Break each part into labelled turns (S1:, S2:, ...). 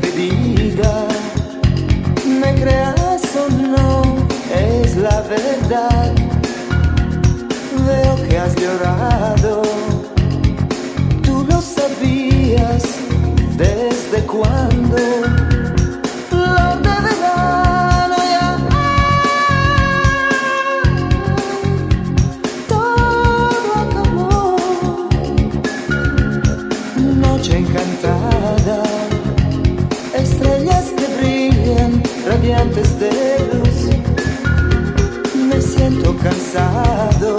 S1: despedida. Me creas o no, es la verdad. Veo que has llorado. Tú lo sabías desde cuando. Flor de verano ya. Todo acabó. Noche encantada. Estrellas que brillan, radiantes de luz. Me siento cansado.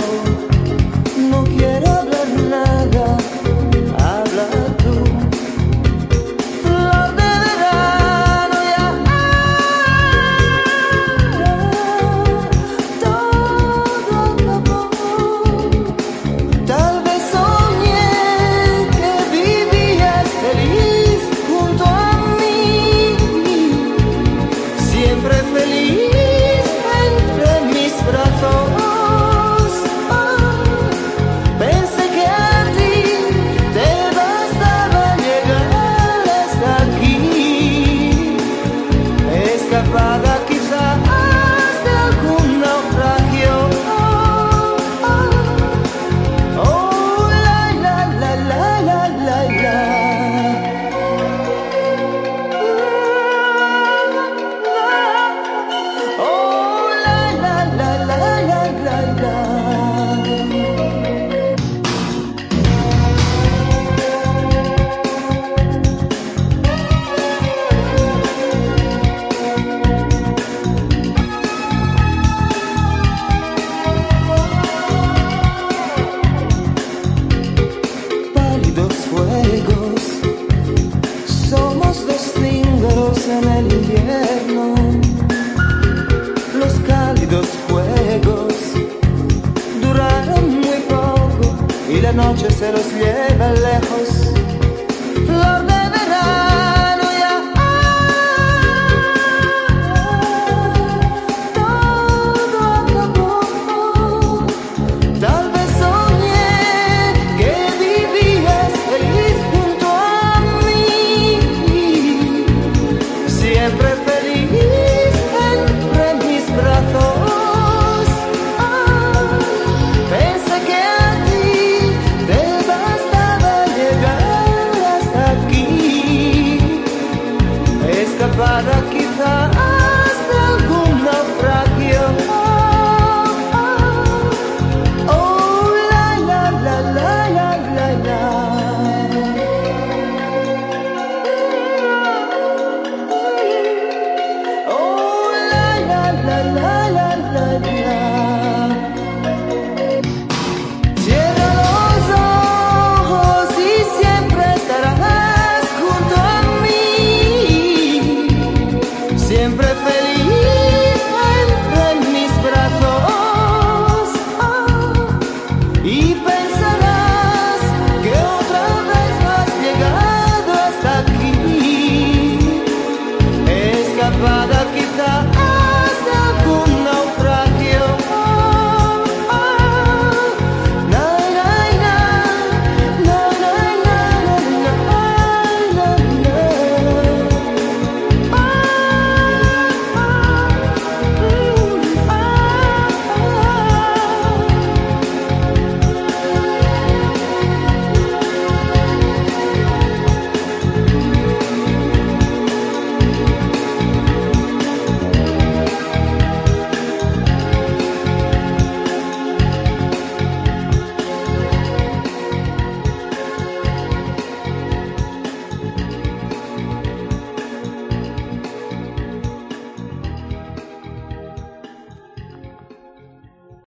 S1: En el invierno. Los cálidos fuegos duraron muy poco y la noche se los lleva lejos. La, la, la.